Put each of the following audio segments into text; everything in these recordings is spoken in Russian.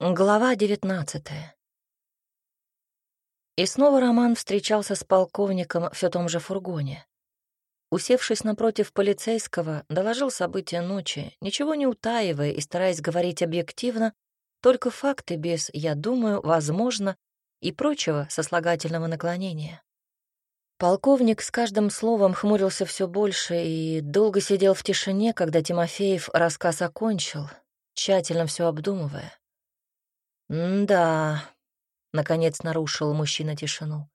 Глава девятнадцатая. И снова Роман встречался с полковником все том же фургоне. Усевшись напротив полицейского, доложил события ночи, ничего не утаивая и стараясь говорить объективно, только факты без «я думаю», «возможно» и прочего сослагательного наклонения. Полковник с каждым словом хмурился все больше и долго сидел в тишине, когда Тимофеев рассказ окончил, тщательно все обдумывая. «Да», — наконец нарушил мужчина тишину.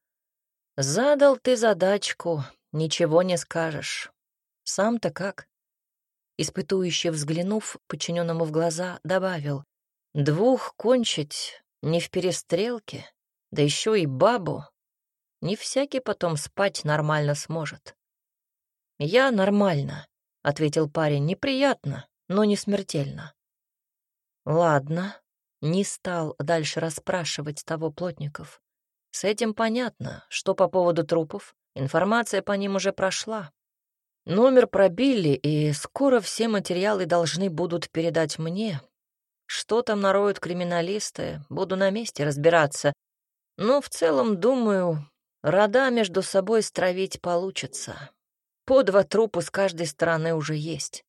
«Задал ты задачку, ничего не скажешь. Сам-то как?» Испытующе взглянув подчиненному в глаза, добавил. «Двух кончить не в перестрелке, да еще и бабу. Не всякий потом спать нормально сможет». «Я нормально», — ответил парень, — «неприятно, но не смертельно». «Ладно», не стал дальше расспрашивать того плотников. С этим понятно, что по поводу трупов. Информация по ним уже прошла. Номер пробили, и скоро все материалы должны будут передать мне. Что там нароют криминалисты, буду на месте разбираться. Но в целом, думаю, рода между собой стравить получится. По два трупа с каждой стороны уже есть.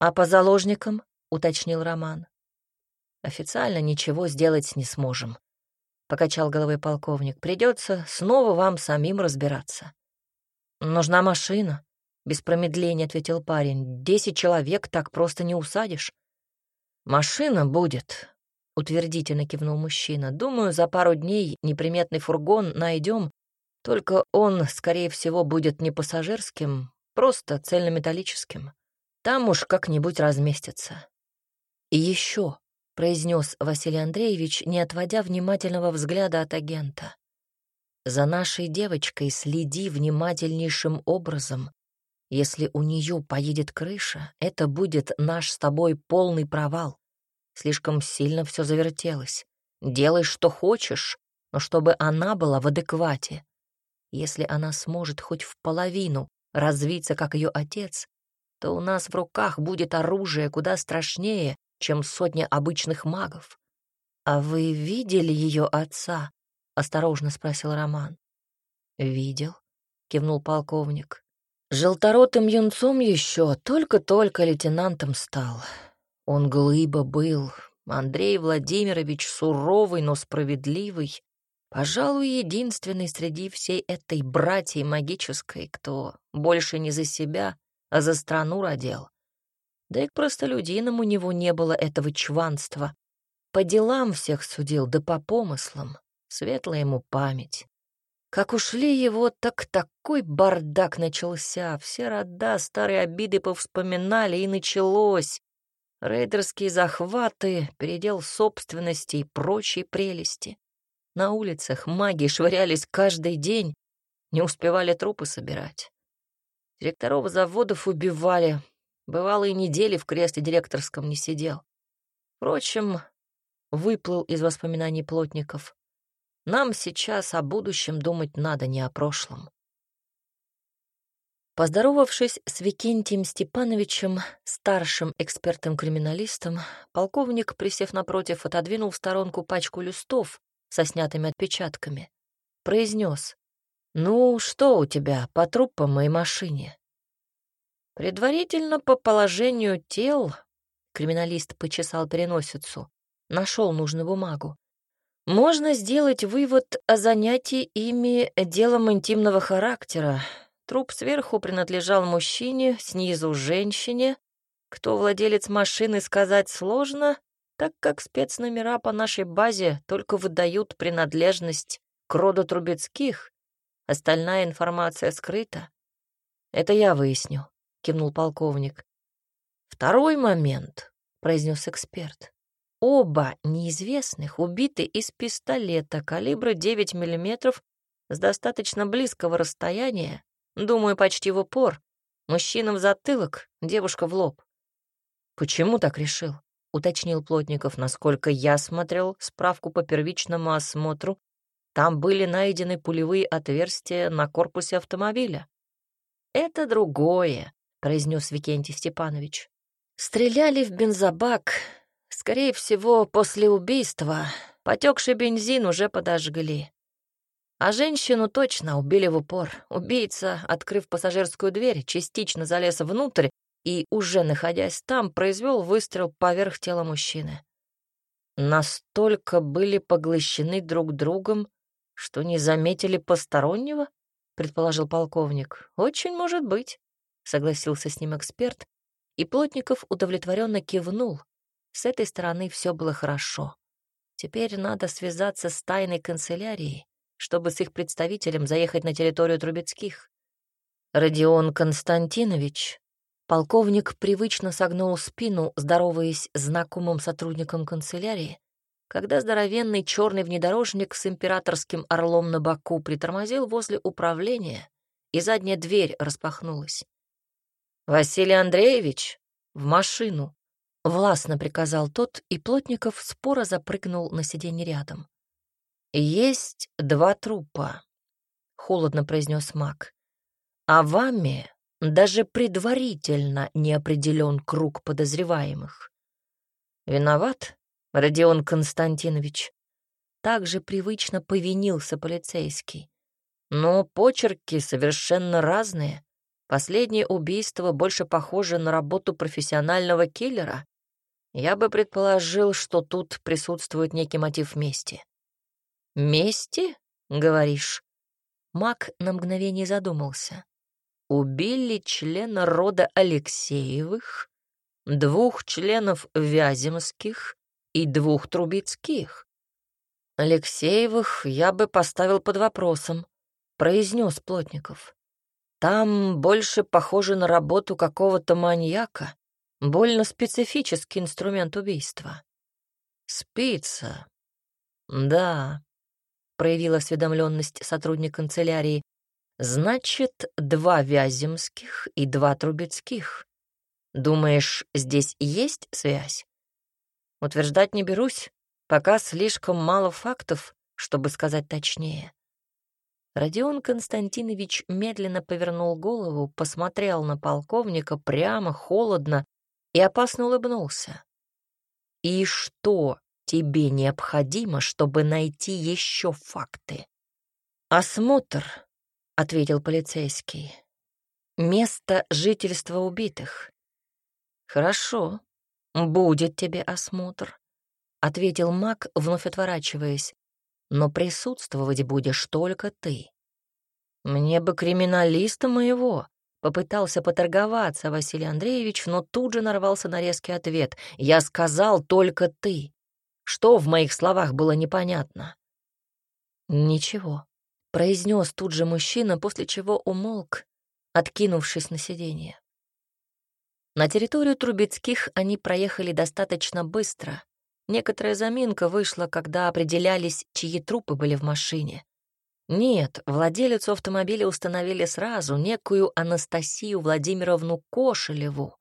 «А по заложникам?» — уточнил Роман. Официально ничего сделать не сможем. Покачал головой полковник. Придется снова вам самим разбираться. Нужна машина. Без промедления ответил парень. Десять человек так просто не усадишь. Машина будет, утвердительно кивнул мужчина. Думаю, за пару дней неприметный фургон найдем. Только он, скорее всего, будет не пассажирским, просто цельнометаллическим. Там уж как-нибудь разместится. И еще произнес Василий Андреевич, не отводя внимательного взгляда от агента. «За нашей девочкой следи внимательнейшим образом. Если у нее поедет крыша, это будет наш с тобой полный провал. Слишком сильно все завертелось. Делай, что хочешь, но чтобы она была в адеквате. Если она сможет хоть в половину развиться, как ее отец, то у нас в руках будет оружие куда страшнее, чем сотня обычных магов. «А вы видели ее отца?» — осторожно спросил Роман. «Видел», — кивнул полковник. «Желторотым юнцом еще только-только лейтенантом стал. Он глыба был, Андрей Владимирович суровый, но справедливый, пожалуй, единственный среди всей этой братьей магической, кто больше не за себя, а за страну родил. Да и к простолюдинам у него не было этого чванства. По делам всех судил, да по помыслам. Светлая ему память. Как ушли его, так такой бардак начался. Все рода старые обиды повспоминали, и началось. Рейдерские захваты, передел собственности и прочие прелести. На улицах маги швырялись каждый день, не успевали трупы собирать. Директоров заводов убивали, Бывало, и недели в кресле директорском не сидел. Впрочем, выплыл из воспоминаний плотников. Нам сейчас о будущем думать надо, не о прошлом. Поздоровавшись с Викентием Степановичем, старшим экспертом-криминалистом, полковник, присев напротив, отодвинул в сторонку пачку листов со снятыми отпечатками. Произнес: «Ну, что у тебя по трупам и машине?» Предварительно по положению тел, криминалист почесал переносицу, нашел нужную бумагу. Можно сделать вывод о занятии ими делом интимного характера. Труп сверху принадлежал мужчине, снизу — женщине. Кто владелец машины, сказать сложно, так как спецномера по нашей базе только выдают принадлежность к роду Трубецких. Остальная информация скрыта. Это я выясню. — кивнул полковник. «Второй момент», — произнес эксперт. «Оба неизвестных убиты из пистолета калибра 9 мм с достаточно близкого расстояния, думаю, почти в упор. Мужчина в затылок, девушка в лоб». «Почему так решил?» — уточнил Плотников. «Насколько я смотрел справку по первичному осмотру, там были найдены пулевые отверстия на корпусе автомобиля». «Это другое», — произнес Викентий Степанович. «Стреляли в бензобак. Скорее всего, после убийства потекший бензин уже подожгли. А женщину точно убили в упор. Убийца, открыв пассажирскую дверь, частично залез внутрь и, уже находясь там, произвел выстрел поверх тела мужчины. Настолько были поглощены друг другом, что не заметили постороннего, предположил полковник. Очень может быть, согласился с ним эксперт, и Плотников удовлетворенно кивнул. С этой стороны все было хорошо. Теперь надо связаться с тайной канцелярией чтобы с их представителем заехать на территорию Трубецких. Родион Константинович, полковник привычно согнул спину, здороваясь знакомым сотрудником канцелярии, когда здоровенный черный внедорожник с императорским орлом на боку притормозил возле управления, и задняя дверь распахнулась. «Василий Андреевич, в машину!» — властно приказал тот, и Плотников споро запрыгнул на сиденье рядом. «Есть два трупа», — холодно произнес маг. «А вами даже предварительно не определен круг подозреваемых». «Виноват, Родион Константинович?» Также привычно повинился полицейский. Но почерки совершенно разные. Последнее убийство больше похоже на работу профессионального киллера. Я бы предположил, что тут присутствует некий мотив мести. «Мести, говоришь?» Мак на мгновение задумался. «Убили члена рода Алексеевых, двух членов Вяземских и двух Трубецких. Алексеевых я бы поставил под вопросом», — произнес Плотников. «Там больше похоже на работу какого-то маньяка, больно специфический инструмент убийства». «Спица. Да, проявил осведомленность сотрудник канцелярии. «Значит, два Вяземских и два Трубецких. Думаешь, здесь есть связь?» «Утверждать не берусь, пока слишком мало фактов, чтобы сказать точнее». Родион Константинович медленно повернул голову, посмотрел на полковника прямо, холодно и опасно улыбнулся. «И что тебе необходимо, чтобы найти еще факты. «Осмотр», — ответил полицейский. «Место жительства убитых». «Хорошо, будет тебе осмотр», — ответил маг, вновь отворачиваясь. «Но присутствовать будешь только ты». «Мне бы криминалиста моего», — попытался поторговаться Василий Андреевич, но тут же нарвался на резкий ответ. «Я сказал только ты». Что в моих словах было непонятно? «Ничего», — произнес тут же мужчина, после чего умолк, откинувшись на сиденье. На территорию Трубецких они проехали достаточно быстро. Некоторая заминка вышла, когда определялись, чьи трупы были в машине. Нет, владелицу автомобиля установили сразу, некую Анастасию Владимировну Кошелеву,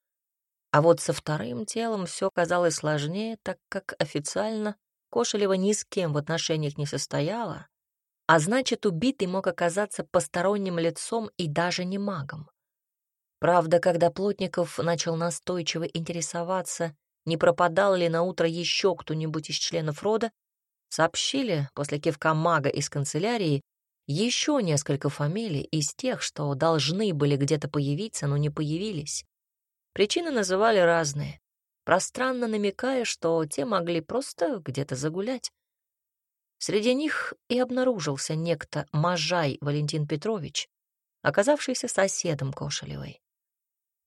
а вот со вторым телом все казалось сложнее, так как официально Кошелева ни с кем в отношениях не состояла, а значит, убитый мог оказаться посторонним лицом и даже не магом. Правда, когда Плотников начал настойчиво интересоваться, не пропадал ли на утро еще кто-нибудь из членов рода, сообщили после кивка мага из канцелярии еще несколько фамилий из тех, что должны были где-то появиться, но не появились. Причины называли разные, пространно намекая, что те могли просто где-то загулять. Среди них и обнаружился некто Можай Валентин Петрович, оказавшийся соседом Кошелевой.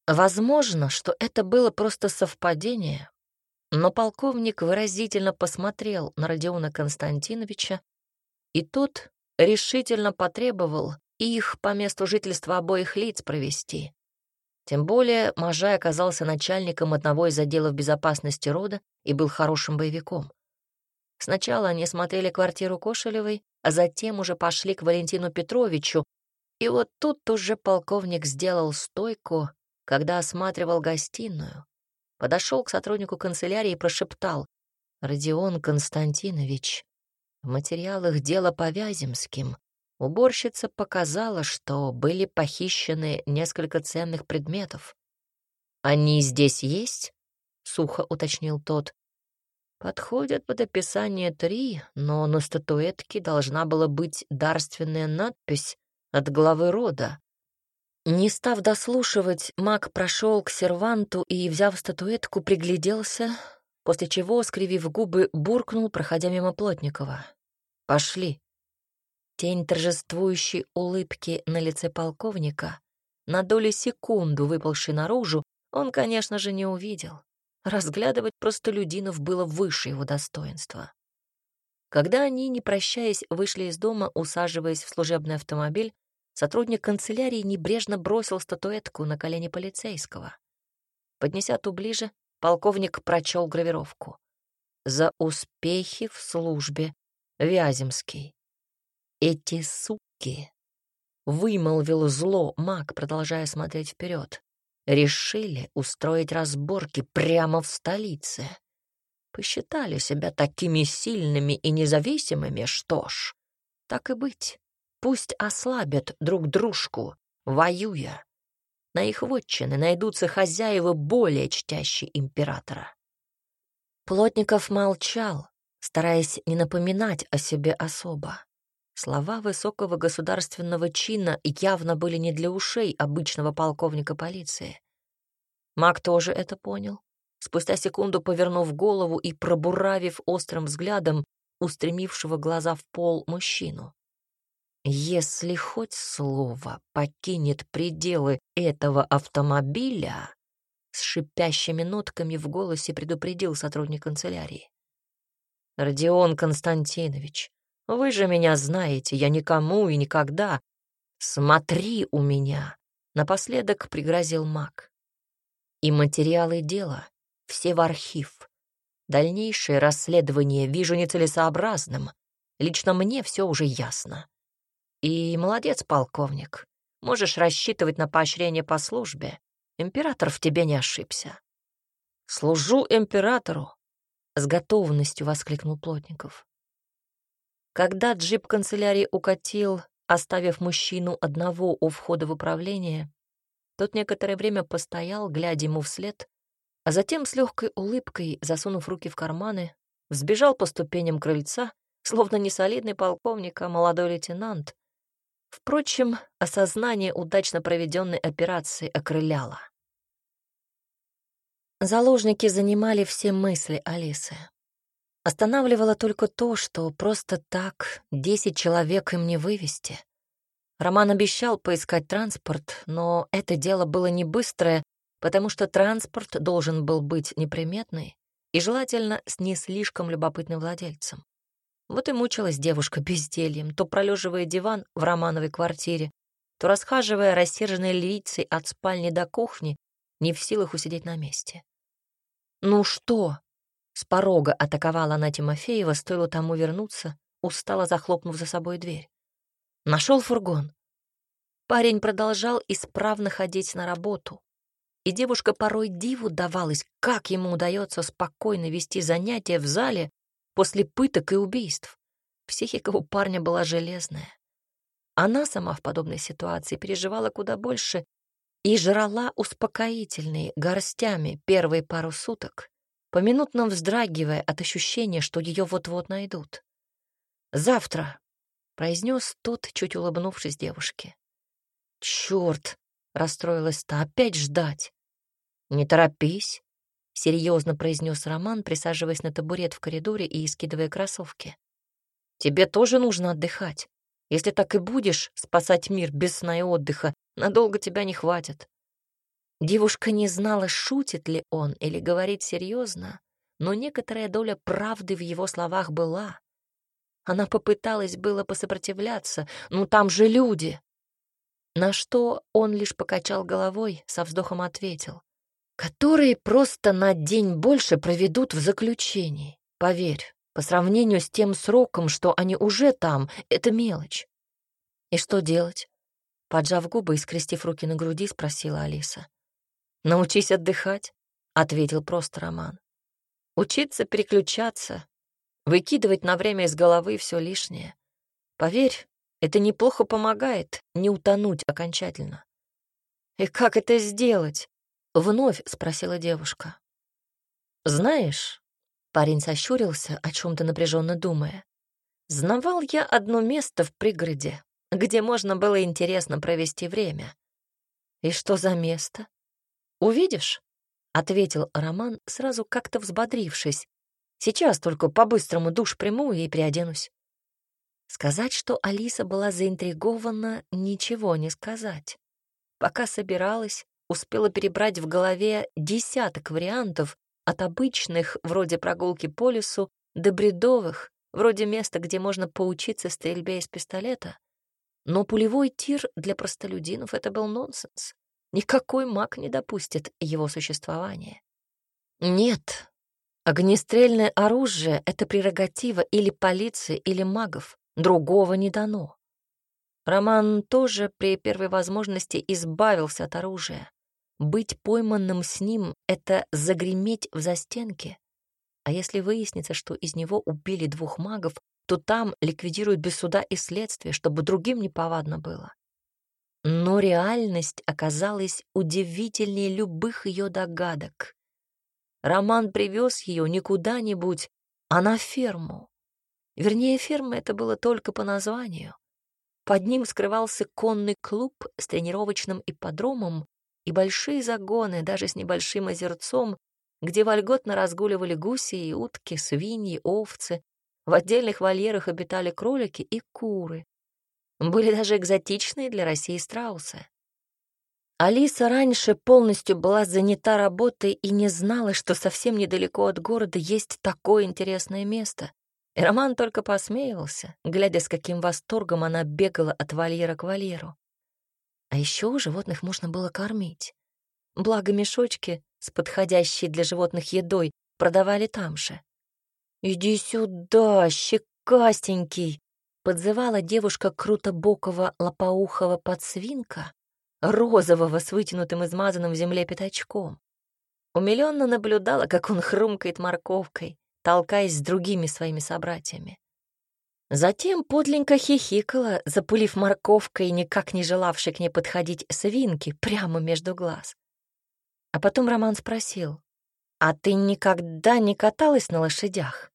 Возможно, что это было просто совпадение, но полковник выразительно посмотрел на Родиона Константиновича, и тот решительно потребовал их по месту жительства обоих лиц провести. Тем более Можай оказался начальником одного из отделов безопасности рода и был хорошим боевиком. Сначала они смотрели квартиру Кошелевой, а затем уже пошли к Валентину Петровичу, и вот тут уже полковник сделал стойку, когда осматривал гостиную. Подошел к сотруднику канцелярии и прошептал. «Родион Константинович, в материалах дела по Вяземским Уборщица показала, что были похищены несколько ценных предметов. «Они здесь есть?» — сухо уточнил тот. Подходят под описание три, но на статуэтке должна была быть дарственная надпись от главы рода. Не став дослушивать, маг прошел к серванту и, взяв статуэтку, пригляделся, после чего, скривив губы, буркнул, проходя мимо Плотникова. «Пошли». Тень торжествующей улыбки на лице полковника, на долю секунду выпалший наружу, он, конечно же, не увидел. Разглядывать простолюдинов было выше его достоинства. Когда они, не прощаясь, вышли из дома, усаживаясь в служебный автомобиль, сотрудник канцелярии небрежно бросил статуэтку на колени полицейского. Поднеся ту ближе, полковник прочел гравировку. «За успехи в службе Вяземский». «Эти суки!» — вымолвил зло маг, продолжая смотреть вперед решили устроить разборки прямо в столице. Посчитали себя такими сильными и независимыми, что ж, так и быть. Пусть ослабят друг дружку, воюя. На их вотчины найдутся хозяева, более чтящие императора. Плотников молчал, стараясь не напоминать о себе особо. Слова высокого государственного чина явно были не для ушей обычного полковника полиции. Мак тоже это понял. Спустя секунду, повернув голову и пробуравив острым взглядом устремившего глаза в пол мужчину. «Если хоть слово покинет пределы этого автомобиля», с шипящими нотками в голосе предупредил сотрудник канцелярии. «Родион Константинович, вы же меня знаете, я никому и никогда. Смотри у меня!» Напоследок пригрозил маг. И материалы дела все в архив. Дальнейшее расследование вижу нецелесообразным. Лично мне все уже ясно. И молодец, полковник. Можешь рассчитывать на поощрение по службе. Император в тебе не ошибся. Служу императору, — с готовностью воскликнул Плотников. Когда джип канцелярии укатил, оставив мужчину одного у входа в управление, тот некоторое время постоял, глядя ему вслед, а затем с легкой улыбкой, засунув руки в карманы, взбежал по ступеням крыльца, словно не солидный полковник, а молодой лейтенант. Впрочем, осознание удачно проведенной операции окрыляло. Заложники занимали все мысли Алисы. Останавливало только то, что просто так десять человек им не вывести. Роман обещал поискать транспорт, но это дело было не быстрое, потому что транспорт должен был быть неприметный и желательно с не слишком любопытным владельцем. Вот и мучилась девушка бездельем, то пролеживая диван в Романовой квартире, то расхаживая рассерженной лицей от спальни до кухни, не в силах усидеть на месте. «Ну что?» С порога атаковала она Тимофеева, стоило тому вернуться, устало захлопнув за собой дверь. Нашел фургон. Парень продолжал исправно ходить на работу, и девушка порой диву давалась, как ему удается спокойно вести занятия в зале после пыток и убийств. Психика у парня была железная. Она сама в подобной ситуации переживала куда больше и жрала успокоительные горстями первые пару суток, поминутно вздрагивая от ощущения, что ее вот-вот найдут. «Завтра», — произнес тот, чуть улыбнувшись девушке. «Черт!» — расстроилась та. «Опять ждать!» «Не торопись», — серьезно произнес Роман, присаживаясь на табурет в коридоре и скидывая кроссовки. «Тебе тоже нужно отдыхать. Если так и будешь спасать мир без сна и отдыха, надолго тебя не хватит. Девушка не знала, шутит ли он или говорит серьезно, но некоторая доля правды в его словах была. Она попыталась было посопротивляться, ну там же люди. На что он лишь покачал головой, со вздохом ответил. Которые просто на день больше проведут в заключении. Поверь, по сравнению с тем сроком, что они уже там, это мелочь. И что делать? Поджав губы и скрестив руки на груди, спросила Алиса. «Научись отдыхать», — ответил просто Роман. «Учиться переключаться, выкидывать на время из головы все лишнее. Поверь, это неплохо помогает не утонуть окончательно». «И как это сделать?» — вновь спросила девушка. «Знаешь, Парень сощурился, о чем-то напряженно думая. Знавал я одно место в пригороде, где можно было интересно провести время. И что за место? Увидишь? ответил Роман, сразу как-то взбодрившись. Сейчас только по-быстрому душ приму и приоденусь. Сказать, что Алиса была заинтригована, ничего не сказать. Пока собиралась, успела перебрать в голове десяток вариантов от обычных, вроде прогулки по лесу, до бредовых, вроде места, где можно поучиться стрельбе из пистолета. Но пулевой тир для простолюдинов — это был нонсенс. Никакой маг не допустит его существования. Нет, огнестрельное оружие — это прерогатива или полиции, или магов. Другого не дано. Роман тоже при первой возможности избавился от оружия. Быть пойманным с ним — это загреметь в застенке. А если выяснится, что из него убили двух магов, то там ликвидируют без суда и следствия, чтобы другим неповадно было. Но реальность оказалась удивительнее любых ее догадок. Роман привез ее не куда-нибудь, а на ферму. Вернее, ферма это было только по названию. Под ним скрывался конный клуб с тренировочным ипподромом и большие загоны, даже с небольшим озерцом, где вольготно разгуливали гуси и утки, свиньи, овцы. В отдельных вольерах обитали кролики и куры. Были даже экзотичные для России страусы. Алиса раньше полностью была занята работой и не знала, что совсем недалеко от города есть такое интересное место. И Роман только посмеялся, глядя, с каким восторгом она бегала от вольера к вольеру. А еще животных можно было кормить. Благо мешочки с подходящей для животных едой продавали там же. «Иди сюда, щекастенький!» — подзывала девушка крутобокого лопоухого подсвинка, розового с вытянутым измазанным в земле пятачком. Умилённо наблюдала, как он хрумкает морковкой, толкаясь с другими своими собратьями. Затем подленько хихикала, запулив морковкой, никак не желавшей к ней подходить свинки, прямо между глаз. А потом Роман спросил, «А ты никогда не каталась на лошадях?»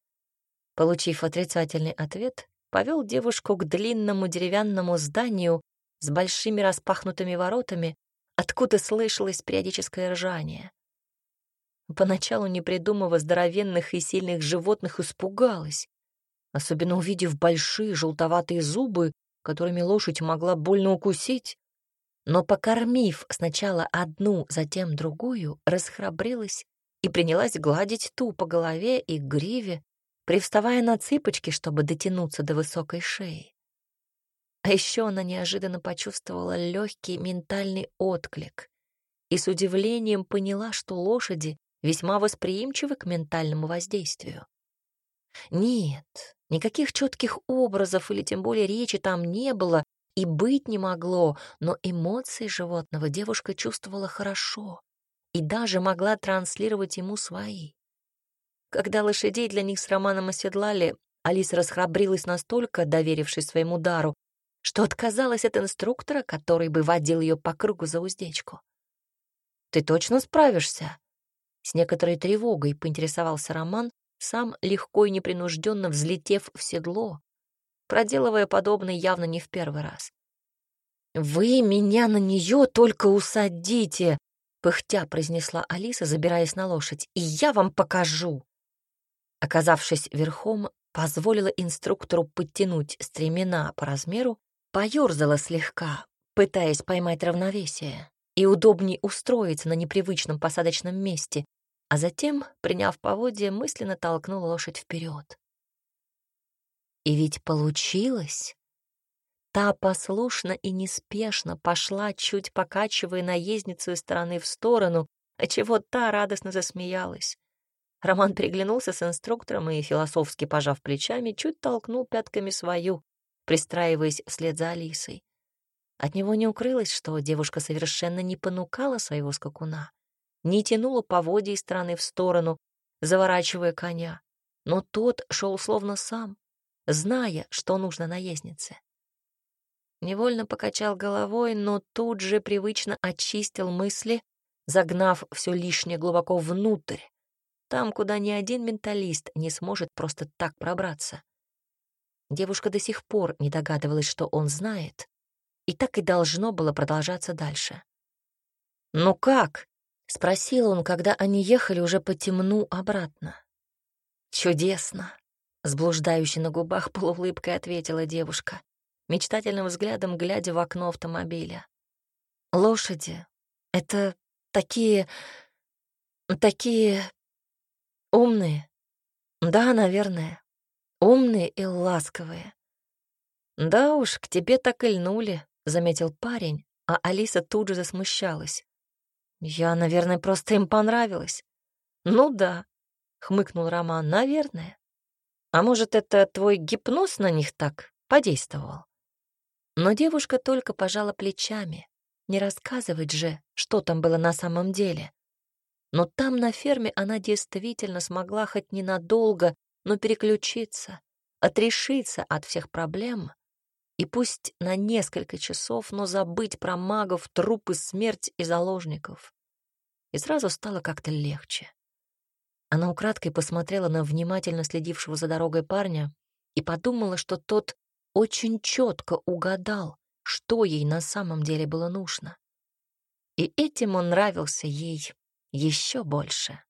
Получив отрицательный ответ, повел девушку к длинному деревянному зданию с большими распахнутыми воротами, откуда слышалось периодическое ржание. Поначалу, не придумывая здоровенных и сильных животных, испугалась особенно увидев большие желтоватые зубы, которыми лошадь могла больно укусить. Но, покормив сначала одну, затем другую, расхрабрилась и принялась гладить ту по голове и гриве, привставая на цыпочки, чтобы дотянуться до высокой шеи. А еще она неожиданно почувствовала легкий ментальный отклик и с удивлением поняла, что лошади весьма восприимчивы к ментальному воздействию. Нет, никаких четких образов или тем более речи там не было и быть не могло, но эмоции животного девушка чувствовала хорошо и даже могла транслировать ему свои. Когда лошадей для них с Романом оседлали, Алиса расхрабрилась настолько, доверившись своему дару, что отказалась от инструктора, который бы водил ее по кругу за уздечку. «Ты точно справишься?» С некоторой тревогой поинтересовался Роман, сам легко и непринужденно взлетев в седло, проделывая подобное явно не в первый раз. «Вы меня на нее только усадите!» — пыхтя произнесла Алиса, забираясь на лошадь. «И я вам покажу!» Оказавшись верхом, позволила инструктору подтянуть стремена по размеру, поёрзала слегка, пытаясь поймать равновесие и удобнее устроиться на непривычном посадочном месте, а затем, приняв поводье, мысленно толкнул лошадь вперед. И ведь получилось. Та послушно и неспешно пошла, чуть покачивая наездницу из стороны в сторону, отчего та радостно засмеялась. Роман приглянулся с инструктором и, философски пожав плечами, чуть толкнул пятками свою, пристраиваясь вслед за Алисой. От него не укрылось, что девушка совершенно не понукала своего скакуна не тянула поводья из стороны в сторону, заворачивая коня, но тот шел словно сам, зная, что нужно наезднице. Невольно покачал головой, но тут же привычно очистил мысли, загнав все лишнее глубоко внутрь, там, куда ни один менталист не сможет просто так пробраться. Девушка до сих пор не догадывалась, что он знает, и так и должно было продолжаться дальше. «Ну как?» — спросил он, когда они ехали уже по темну обратно. «Чудесно!» — с блуждающей на губах полуулыбкой ответила девушка, мечтательным взглядом глядя в окно автомобиля. «Лошади — это такие... такие... умные. Да, наверное, умные и ласковые. Да уж, к тебе так и льнули, заметил парень, а Алиса тут же засмущалась. Я, наверное, просто им понравилась. Ну да, хмыкнул Роман, наверное. А может, это твой гипноз на них так подействовал? Но девушка только пожала плечами. Не рассказывать же, что там было на самом деле. Но там, на ферме, она действительно смогла хоть ненадолго, но переключиться, отрешиться от всех проблем и пусть на несколько часов, но забыть про магов, трупы, смерть и заложников. И сразу стало как-то легче. Она украдкой посмотрела на внимательно следившего за дорогой парня и подумала, что тот очень четко угадал, что ей на самом деле было нужно. И этим он нравился ей еще больше.